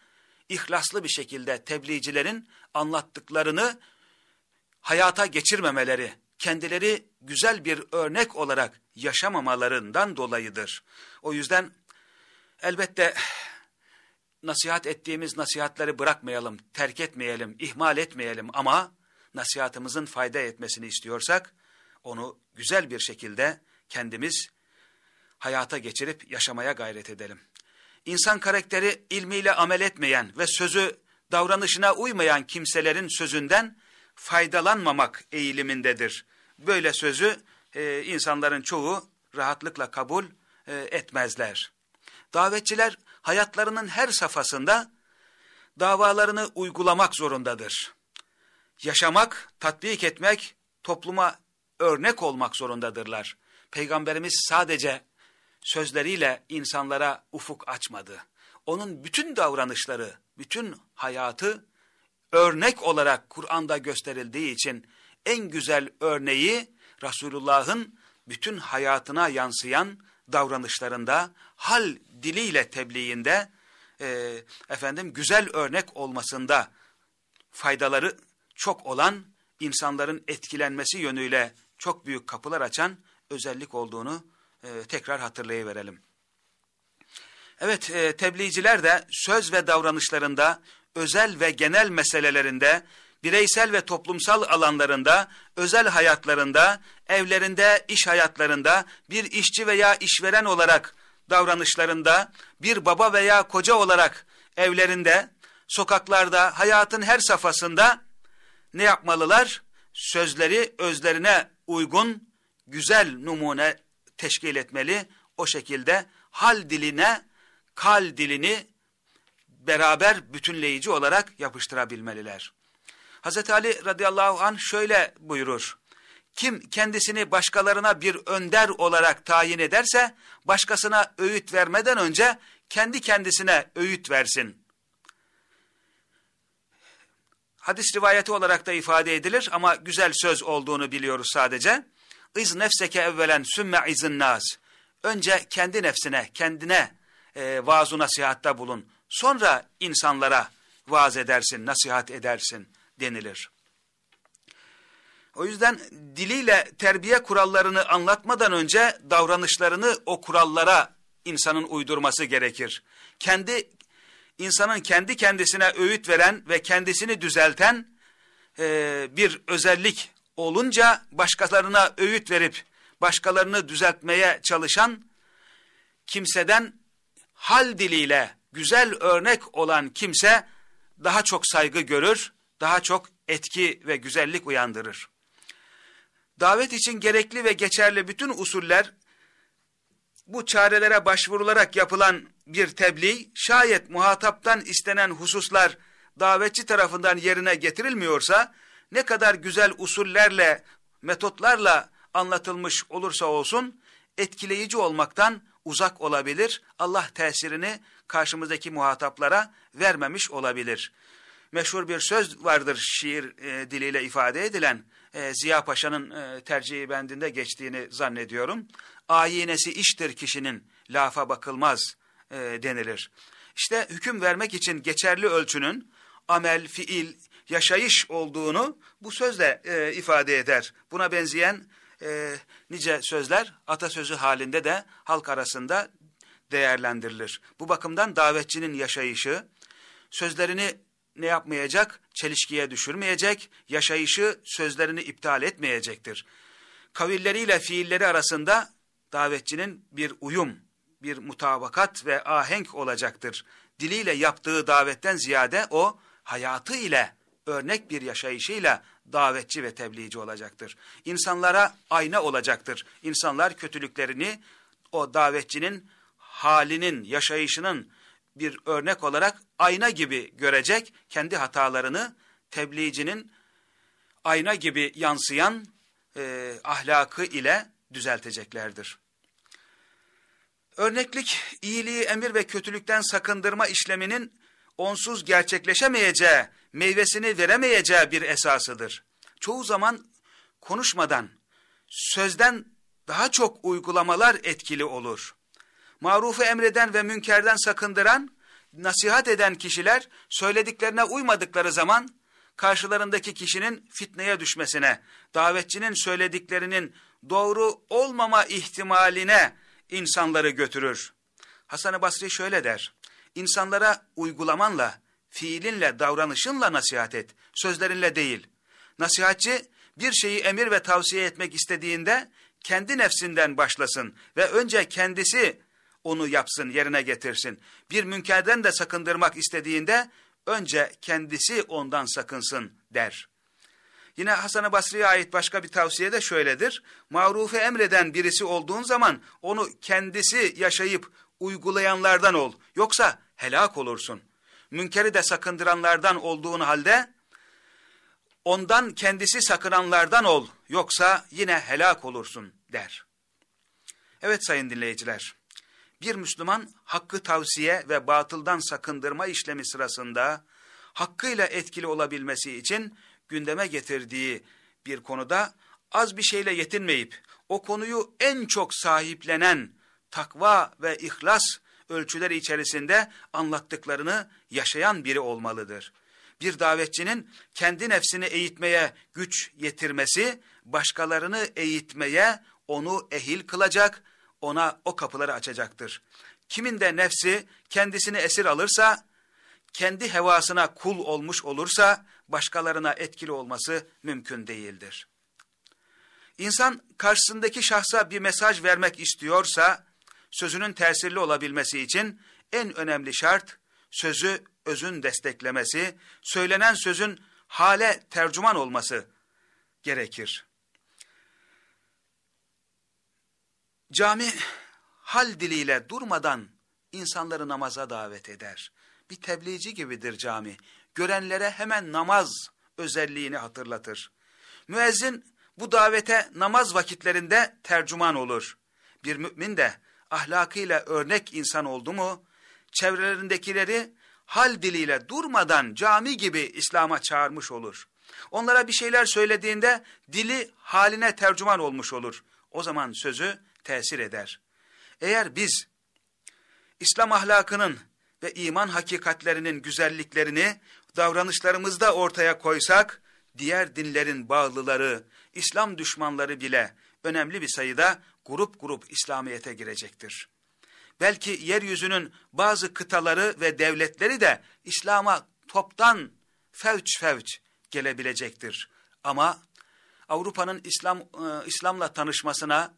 ihlaslı bir şekilde tebliğcilerin anlattıklarını hayata geçirmemeleri, kendileri güzel bir örnek olarak yaşamamalarından dolayıdır. O yüzden elbette nasihat ettiğimiz nasihatleri bırakmayalım, terk etmeyelim, ihmal etmeyelim ama nasihatımızın fayda etmesini istiyorsak onu güzel bir şekilde kendimiz hayata geçirip yaşamaya gayret edelim. İnsan karakteri ilmiyle amel etmeyen ve sözü davranışına uymayan kimselerin sözünden faydalanmamak eğilimindedir. Böyle sözü e, insanların çoğu rahatlıkla kabul e, etmezler. Davetçiler hayatlarının her safhasında davalarını uygulamak zorundadır. Yaşamak, tatbik etmek, topluma örnek olmak zorundadırlar. Peygamberimiz sadece sözleriyle insanlara ufuk açmadı. Onun bütün davranışları, bütün hayatı örnek olarak Kur'an'da gösterildiği için en güzel örneği Resulullah'ın bütün hayatına yansıyan davranışlarında, hal diliyle tebliğinde, e, efendim güzel örnek olmasında faydaları çok olan, insanların etkilenmesi yönüyle çok büyük kapılar açan özellik olduğunu e, tekrar hatırlayıverelim. Evet, e, tebliğciler de söz ve davranışlarında, özel ve genel meselelerinde, bireysel ve toplumsal alanlarında, özel hayatlarında, evlerinde, iş hayatlarında, bir işçi veya işveren olarak davranışlarında, bir baba veya koca olarak evlerinde, sokaklarda, hayatın her safhasında ne yapmalılar? Sözleri özlerine uygun, güzel numune teşkil etmeli. O şekilde hal diline, kal dilini beraber bütünleyici olarak yapıştırabilmeliler. Hz. Ali radıyallahu anh şöyle buyurur. Kim kendisini başkalarına bir önder olarak tayin ederse, başkasına öğüt vermeden önce kendi kendisine öğüt versin. Hadis rivayeti olarak da ifade edilir ama güzel söz olduğunu biliyoruz sadece. İz nefseke evvelen sümme izin nas. Önce kendi nefsine, kendine e, vaaz nasihatta bulun. Sonra insanlara vaaz edersin, nasihat edersin denilir. O yüzden diliyle terbiye kurallarını anlatmadan önce davranışlarını o kurallara insanın uydurması gerekir. Kendi insanın kendi kendisine öğüt veren ve kendisini düzelten e, bir özellik olunca başkalarına öğüt verip başkalarını düzeltmeye çalışan kimseden hal diliyle güzel örnek olan kimse daha çok saygı görür, daha çok etki ve güzellik uyandırır. Davet için gerekli ve geçerli bütün usuller bu çarelere başvurularak yapılan bir tebliğ, şayet muhataptan istenen hususlar davetçi tarafından yerine getirilmiyorsa, ne kadar güzel usullerle, metotlarla anlatılmış olursa olsun, etkileyici olmaktan uzak olabilir. Allah tesirini karşımızdaki muhataplara vermemiş olabilir. Meşhur bir söz vardır şiir e, diliyle ifade edilen, e, Ziya Paşa'nın e, tercihi bendinde geçtiğini zannediyorum. Ayinesi iştir kişinin, lafa bakılmaz e, denilir. İşte hüküm vermek için geçerli ölçünün amel, fiil, yaşayış olduğunu bu sözle e, ifade eder. Buna benzeyen e, nice sözler atasözü halinde de halk arasında değerlendirilir. Bu bakımdan davetçinin yaşayışı, sözlerini ne yapmayacak? Çelişkiye düşürmeyecek, yaşayışı sözlerini iptal etmeyecektir. Kavilleriyle fiilleri arasında davetçinin bir uyum, bir mutabakat ve ahenk olacaktır. Diliyle yaptığı davetten ziyade o hayatı ile örnek bir yaşayışıyla davetçi ve tebliğci olacaktır. İnsanlara ayna olacaktır. İnsanlar kötülüklerini o davetçinin halinin, yaşayışının bir örnek olarak ayna gibi görecek, kendi hatalarını tebliğcinin ayna gibi yansıyan e, ahlakı ile düzelteceklerdir. Örneklik, iyiliği emir ve kötülükten sakındırma işleminin onsuz gerçekleşemeyeceği, meyvesini veremeyeceği bir esasıdır. Çoğu zaman konuşmadan, sözden daha çok uygulamalar etkili olur. Marufu emreden ve münkerden sakındıran, nasihat eden kişiler söylediklerine uymadıkları zaman karşılarındaki kişinin fitneye düşmesine, davetçinin söylediklerinin doğru olmama ihtimaline insanları götürür. Hasan-ı Basri şöyle der, insanlara uygulamanla, fiilinle, davranışınla nasihat et, sözlerinle değil. Nasihatçi bir şeyi emir ve tavsiye etmek istediğinde kendi nefsinden başlasın ve önce kendisi onu yapsın, yerine getirsin. Bir münkerden de sakındırmak istediğinde önce kendisi ondan sakınsın der. Yine Hasan-ı Basri'ye ait başka bir tavsiye de şöyledir. Marufu emreden birisi olduğun zaman onu kendisi yaşayıp uygulayanlardan ol. Yoksa helak olursun. Münkeri de sakındıranlardan olduğun halde ondan kendisi sakınanlardan ol. Yoksa yine helak olursun der. Evet sayın dinleyiciler. Bir Müslüman hakkı tavsiye ve batıldan sakındırma işlemi sırasında hakkıyla etkili olabilmesi için gündeme getirdiği bir konuda az bir şeyle yetinmeyip o konuyu en çok sahiplenen takva ve ihlas ölçüleri içerisinde anlattıklarını yaşayan biri olmalıdır. Bir davetçinin kendi nefsini eğitmeye güç yetirmesi, başkalarını eğitmeye onu ehil kılacak, ona o kapıları açacaktır. Kimin de nefsi kendisini esir alırsa, kendi hevasına kul olmuş olursa, başkalarına etkili olması mümkün değildir. İnsan karşısındaki şahsa bir mesaj vermek istiyorsa, sözünün tesirli olabilmesi için en önemli şart, sözü özün desteklemesi, söylenen sözün hale tercüman olması gerekir. Cami hal diliyle durmadan insanları namaza davet eder. Bir tebliğci gibidir cami. Görenlere hemen namaz özelliğini hatırlatır. Müezzin bu davete namaz vakitlerinde tercüman olur. Bir mümin de ahlakıyla örnek insan oldu mu, çevrelerindekileri hal diliyle durmadan cami gibi İslam'a çağırmış olur. Onlara bir şeyler söylediğinde dili haline tercüman olmuş olur. O zaman sözü tesir eder. Eğer biz İslam ahlakının ve iman hakikatlerinin güzelliklerini davranışlarımızda ortaya koysak, diğer dinlerin bağlıları, İslam düşmanları bile önemli bir sayıda grup grup İslamiyet'e girecektir. Belki yeryüzünün bazı kıtaları ve devletleri de İslam'a toptan fevç fevç gelebilecektir. Ama Avrupa'nın İslam e, İslam'la tanışmasına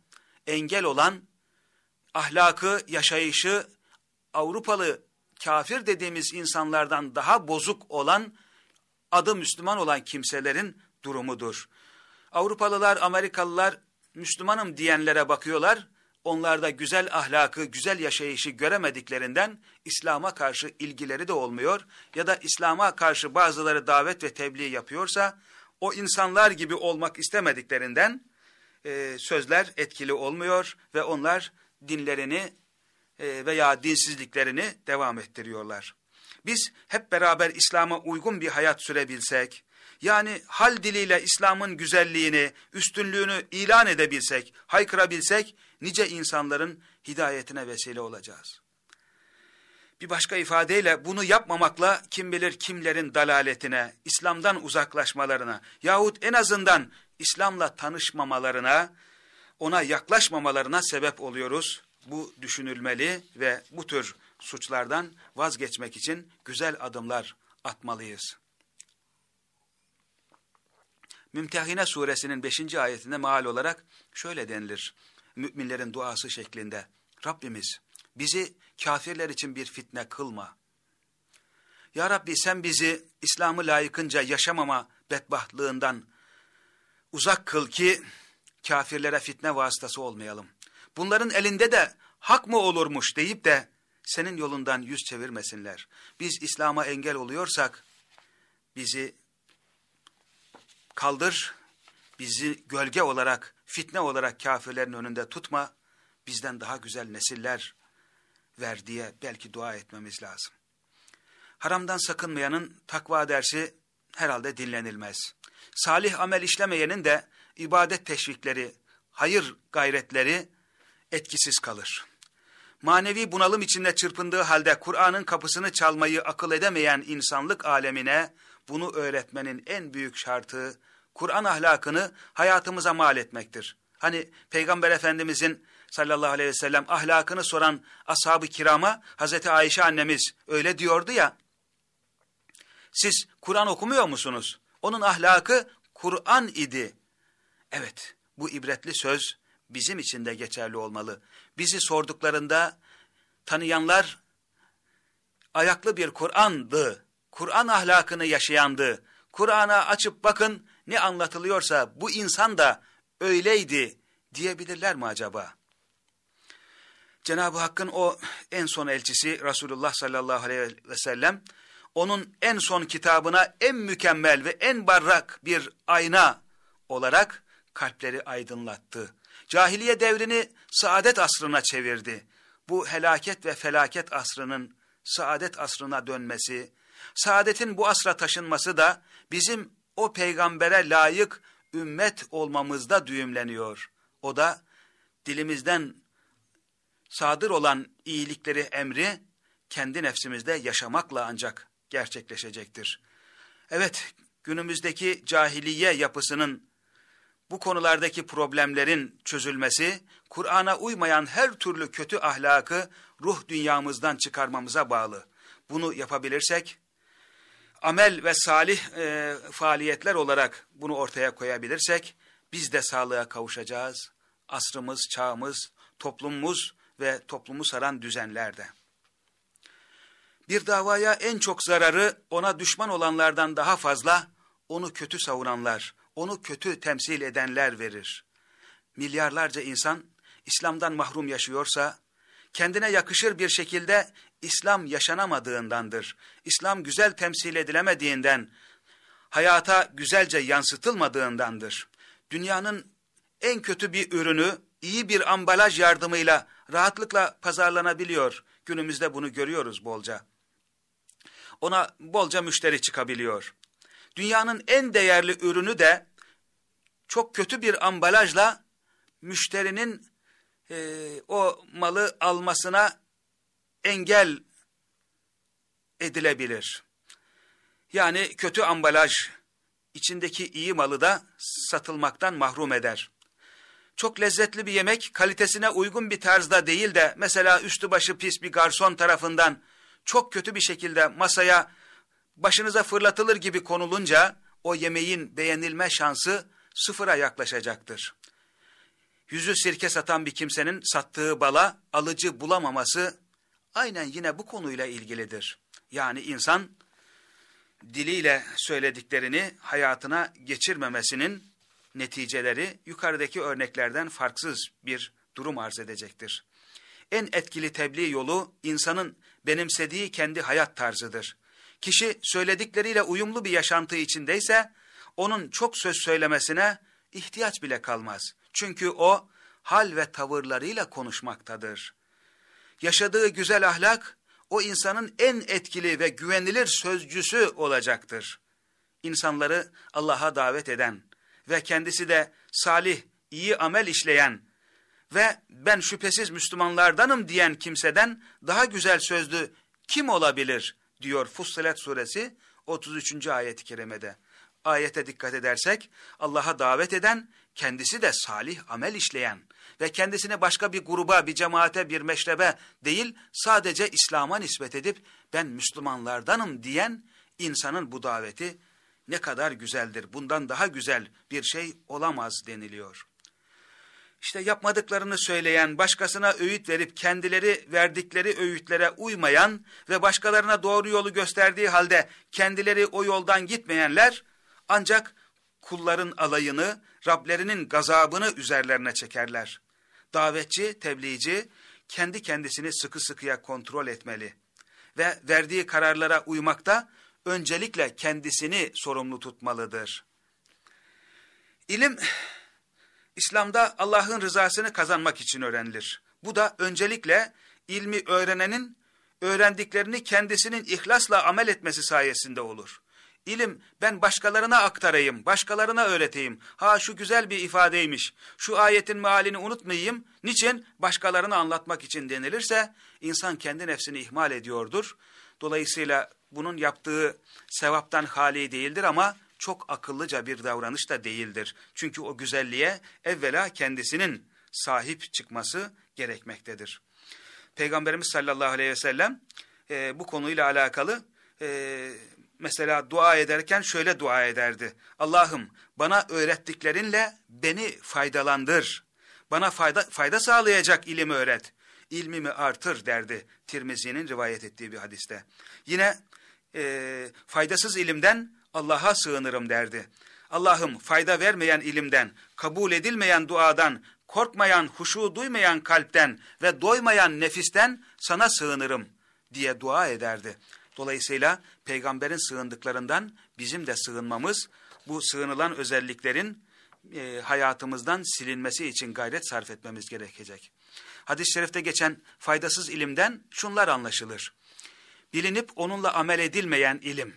engel olan ahlakı, yaşayışı Avrupalı kafir dediğimiz insanlardan daha bozuk olan adı Müslüman olan kimselerin durumudur. Avrupalılar, Amerikalılar Müslümanım diyenlere bakıyorlar. Onlarda güzel ahlakı, güzel yaşayışı göremediklerinden İslam'a karşı ilgileri de olmuyor. Ya da İslam'a karşı bazıları davet ve tebliğ yapıyorsa o insanlar gibi olmak istemediklerinden e, sözler etkili olmuyor ve onlar dinlerini e, veya dinsizliklerini devam ettiriyorlar. Biz hep beraber İslam'a uygun bir hayat sürebilsek, yani hal diliyle İslam'ın güzelliğini, üstünlüğünü ilan edebilsek, haykırabilsek, nice insanların hidayetine vesile olacağız. Bir başka ifadeyle bunu yapmamakla kim bilir kimlerin dalaletine, İslam'dan uzaklaşmalarına yahut en azından İslam'la tanışmamalarına, ona yaklaşmamalarına sebep oluyoruz. Bu düşünülmeli ve bu tür suçlardan vazgeçmek için güzel adımlar atmalıyız. Mümtehine suresinin 5. ayetinde maal olarak şöyle denilir. Müminlerin duası şeklinde. Rabbimiz bizi kafirler için bir fitne kılma. Ya Rabbi sen bizi İslam'ı layıkınca yaşamama bedbahtlığından uzak kıl ki kafirlere fitne vasıtası olmayalım. Bunların elinde de hak mı olurmuş deyip de senin yolundan yüz çevirmesinler. Biz İslam'a engel oluyorsak bizi kaldır, bizi gölge olarak, fitne olarak kafirlerin önünde tutma, bizden daha güzel nesiller ver diye belki dua etmemiz lazım. Haramdan sakınmayanın takva dersi herhalde dinlenilmez. Salih amel işlemeyenin de ibadet teşvikleri, hayır gayretleri etkisiz kalır. manevi bunalım içinde çırpındığı halde Kur'an'ın kapısını çalmayı akıl edemeyen insanlık alemine bunu öğretmenin en büyük şartı Kur'an ahlakını hayatımıza mal etmektir. Hani Peygamber Efendimizin sallallahu aleyhi ve sellem ahlakını soran ashab-ı kirama Hazreti Ayşe annemiz öyle diyordu ya. Siz Kur'an okumuyor musunuz? Onun ahlakı Kur'an idi. Evet bu ibretli söz bizim için de geçerli olmalı. Bizi sorduklarında tanıyanlar ayaklı bir Kur'an'dı. Kur'an ahlakını yaşayandı. Kur'an'a açıp bakın ne anlatılıyorsa bu insan da öyleydi diyebilirler mi acaba? Cenab-ı Hakk'ın o en son elçisi Resulullah sallallahu aleyhi ve sellem onun en son kitabına en mükemmel ve en barrak bir ayna olarak kalpleri aydınlattı. Cahiliye devrini saadet asrına çevirdi. Bu helaket ve felaket asrının saadet asrına dönmesi, saadetin bu asra taşınması da bizim o peygambere layık ümmet olmamızda düğümleniyor. O da dilimizden sadır olan iyilikleri emri kendi nefsimizde yaşamakla ancak gerçekleşecektir. Evet, günümüzdeki cahiliye yapısının bu konulardaki problemlerin çözülmesi, Kur'an'a uymayan her türlü kötü ahlakı ruh dünyamızdan çıkarmamıza bağlı. Bunu yapabilirsek, amel ve salih e, faaliyetler olarak bunu ortaya koyabilirsek, biz de sağlığa kavuşacağız. Asrımız, çağımız, toplumumuz ve toplumu saran düzenlerde. Bir davaya en çok zararı ona düşman olanlardan daha fazla, onu kötü savunanlar, onu kötü temsil edenler verir. Milyarlarca insan İslam'dan mahrum yaşıyorsa, kendine yakışır bir şekilde İslam yaşanamadığındandır. İslam güzel temsil edilemediğinden, hayata güzelce yansıtılmadığındandır. Dünyanın en kötü bir ürünü iyi bir ambalaj yardımıyla rahatlıkla pazarlanabiliyor. Günümüzde bunu görüyoruz bolca. Ona bolca müşteri çıkabiliyor. Dünyanın en değerli ürünü de çok kötü bir ambalajla müşterinin e, o malı almasına engel edilebilir. Yani kötü ambalaj içindeki iyi malı da satılmaktan mahrum eder. Çok lezzetli bir yemek kalitesine uygun bir tarzda değil de mesela üstü başı pis bir garson tarafından çok kötü bir şekilde masaya başınıza fırlatılır gibi konulunca o yemeğin beğenilme şansı sıfıra yaklaşacaktır. Yüzü sirke satan bir kimsenin sattığı bala alıcı bulamaması aynen yine bu konuyla ilgilidir. Yani insan diliyle söylediklerini hayatına geçirmemesinin neticeleri yukarıdaki örneklerden farksız bir durum arz edecektir. En etkili tebliğ yolu insanın benimsediği kendi hayat tarzıdır. Kişi söyledikleriyle uyumlu bir yaşantı içindeyse onun çok söz söylemesine ihtiyaç bile kalmaz. Çünkü o hal ve tavırlarıyla konuşmaktadır. Yaşadığı güzel ahlak o insanın en etkili ve güvenilir sözcüsü olacaktır. İnsanları Allah'a davet eden ve kendisi de salih, iyi amel işleyen ve ben şüphesiz Müslümanlardanım diyen kimseden daha güzel sözlü kim olabilir diyor Fussilet suresi 33. ayet-i kerimede. Ayete dikkat edersek Allah'a davet eden kendisi de salih amel işleyen ve kendisini başka bir gruba, bir cemaate, bir meşrebe değil sadece İslam'a nispet edip ben Müslümanlardanım diyen insanın bu daveti ne kadar güzeldir. Bundan daha güzel bir şey olamaz deniliyor. İşte yapmadıklarını söyleyen, başkasına öğüt verip kendileri verdikleri öğütlere uymayan ve başkalarına doğru yolu gösterdiği halde kendileri o yoldan gitmeyenler ancak kulların alayını, Rablerinin gazabını üzerlerine çekerler. Davetçi, tebliğci kendi kendisini sıkı sıkıya kontrol etmeli ve verdiği kararlara uymakta öncelikle kendisini sorumlu tutmalıdır. İlim, İslam'da Allah'ın rızasını kazanmak için öğrenilir. Bu da öncelikle ilmi öğrenenin öğrendiklerini kendisinin ihlasla amel etmesi sayesinde olur. İlim ben başkalarına aktarayım, başkalarına öğreteyim. Ha şu güzel bir ifadeymiş, şu ayetin mealini unutmayayım. Niçin? Başkalarına anlatmak için denilirse insan kendi nefsini ihmal ediyordur. Dolayısıyla bunun yaptığı sevaptan hali değildir ama çok akıllıca bir davranış da değildir. Çünkü o güzelliğe evvela kendisinin sahip çıkması gerekmektedir. Peygamberimiz sallallahu aleyhi ve sellem e, bu konuyla alakalı e, mesela dua ederken şöyle dua ederdi. Allah'ım bana öğrettiklerinle beni faydalandır. Bana fayda, fayda sağlayacak ilim öğret. İlmimi artır derdi Tirmizi'nin rivayet ettiği bir hadiste. Yine e, faydasız ilimden Allah'a sığınırım derdi. Allah'ım fayda vermeyen ilimden, kabul edilmeyen duadan, korkmayan, huşu duymayan kalpten ve doymayan nefisten sana sığınırım diye dua ederdi. Dolayısıyla peygamberin sığındıklarından bizim de sığınmamız, bu sığınılan özelliklerin e, hayatımızdan silinmesi için gayret sarf etmemiz gerekecek. Hadis-i şerifte geçen faydasız ilimden şunlar anlaşılır. Bilinip onunla amel edilmeyen ilim,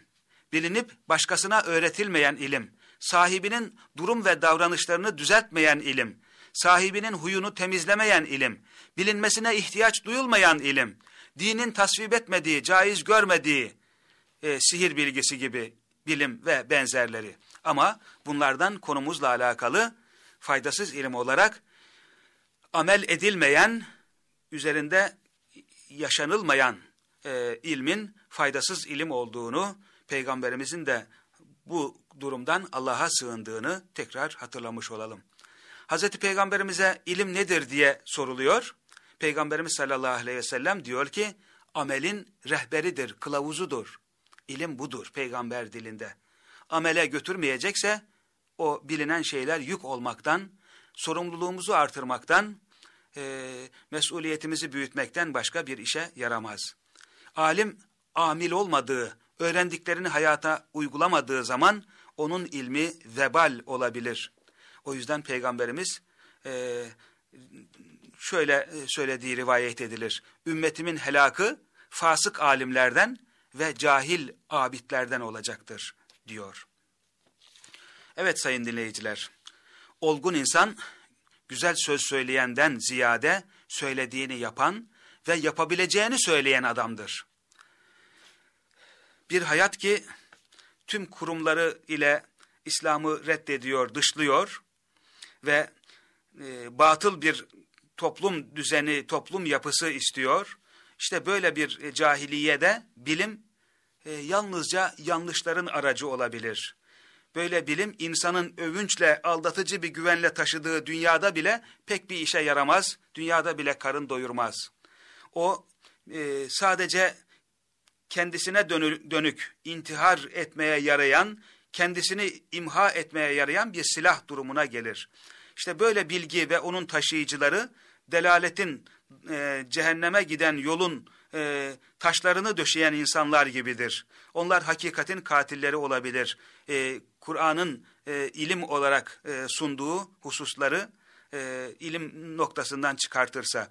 bilinip başkasına öğretilmeyen ilim, sahibinin durum ve davranışlarını düzeltmeyen ilim, sahibinin huyunu temizlemeyen ilim, bilinmesine ihtiyaç duyulmayan ilim, dinin tasvip etmediği, caiz görmediği e, sihir bilgisi gibi bilim ve benzerleri. Ama bunlardan konumuzla alakalı faydasız ilim olarak amel edilmeyen, üzerinde yaşanılmayan e, ilmin faydasız ilim olduğunu, Peygamberimizin de bu durumdan Allah'a sığındığını tekrar hatırlamış olalım. Hazreti Peygamberimize ilim nedir diye soruluyor. Peygamberimiz sallallahu aleyhi ve sellem diyor ki, amelin rehberidir, kılavuzudur. İlim budur peygamber dilinde. Amele götürmeyecekse, o bilinen şeyler yük olmaktan, sorumluluğumuzu artırmaktan, e, mesuliyetimizi büyütmekten başka bir işe yaramaz. Alim, amil olmadığı, öğrendiklerini hayata uygulamadığı zaman, onun ilmi vebal olabilir. O yüzden Peygamberimiz e, şöyle e, söylediği rivayet edilir. Ümmetimin helakı fasık alimlerden ve cahil abidlerden olacaktır diyor. Evet sayın dinleyiciler, olgun insan güzel söz söyleyenden ziyade söylediğini yapan ve yapabileceğini söyleyen adamdır. Bir hayat ki tüm kurumları ile İslam'ı reddediyor, dışlıyor ve e, batıl bir toplum düzeni, toplum yapısı istiyor. İşte böyle bir e, cahiliyede bilim e, yalnızca yanlışların aracı olabilir. Böyle bilim insanın övünçle, aldatıcı bir güvenle taşıdığı dünyada bile pek bir işe yaramaz, dünyada bile karın doyurmaz. O e, sadece kendisine dönük, intihar etmeye yarayan, kendisini imha etmeye yarayan bir silah durumuna gelir. İşte böyle bilgi ve onun taşıyıcıları delaletin, e, cehenneme giden yolun e, taşlarını döşeyen insanlar gibidir. Onlar hakikatin katilleri olabilir. E, Kur'an'ın e, ilim olarak e, sunduğu hususları e, ilim noktasından çıkartırsa.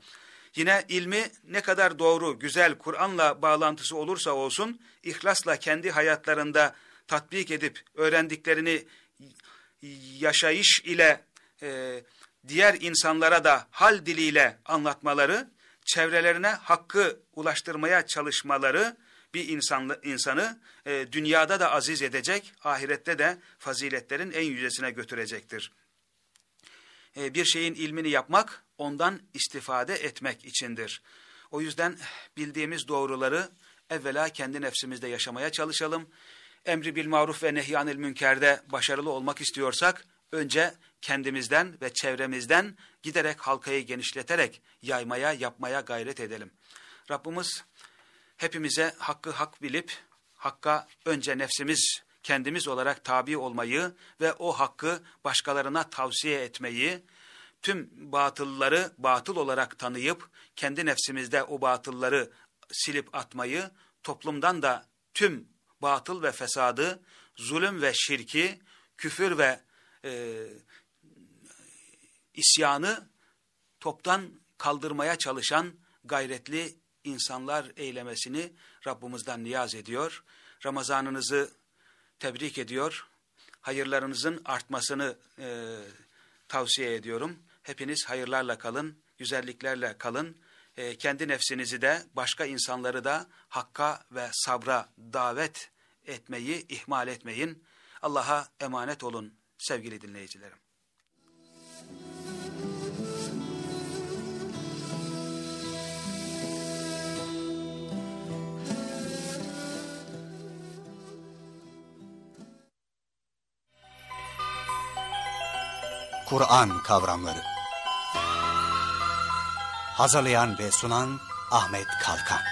Yine ilmi ne kadar doğru, güzel, Kur'an'la bağlantısı olursa olsun, ihlasla kendi hayatlarında tatbik edip öğrendiklerini yaşayış ile e, diğer insanlara da hal diliyle anlatmaları, çevrelerine hakkı ulaştırmaya çalışmaları bir insanlı, insanı e, dünyada da aziz edecek, ahirette de faziletlerin en yücesine götürecektir. E, bir şeyin ilmini yapmak, ondan istifade etmek içindir. O yüzden bildiğimiz doğruları evvela kendi nefsimizde yaşamaya çalışalım. Emri bil maruf ve nehyanil münkerde başarılı olmak istiyorsak, önce kendimizden ve çevremizden giderek halkayı genişleterek yaymaya, yapmaya gayret edelim. Rabbimiz hepimize hakkı hak bilip, hakka önce nefsimiz, kendimiz olarak tabi olmayı ve o hakkı başkalarına tavsiye etmeyi, tüm batılları batıl olarak tanıyıp, kendi nefsimizde o batılları silip atmayı, toplumdan da tüm batıl ve fesadı, zulüm ve şirki, küfür ve e, isyanı toptan kaldırmaya çalışan gayretli insanlar eylemesini Rabbimizden niyaz ediyor. Ramazanınızı tebrik ediyor. Hayırlarınızın artmasını e, tavsiye ediyorum. Hepiniz hayırlarla kalın, güzelliklerle kalın. E, kendi nefsinizi de başka insanları da hakka ve sabra davet etmeyi ihmal etmeyin. Allah'a emanet olun sevgili dinleyicilerim. Kur'an kavramları. Hazırlayan ve sunan Ahmet Kalkan.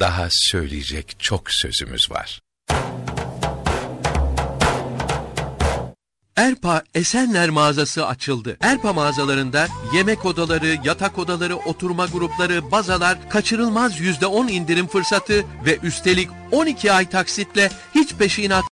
Daha söyleyecek çok sözümüz var. Erpa Esenler mağazası açıldı. Erpa mağazalarında yemek odaları, yatak odaları, oturma grupları, bazalar, kaçırılmaz %10 indirim fırsatı ve üstelik 12 ay taksitle hiç peşinat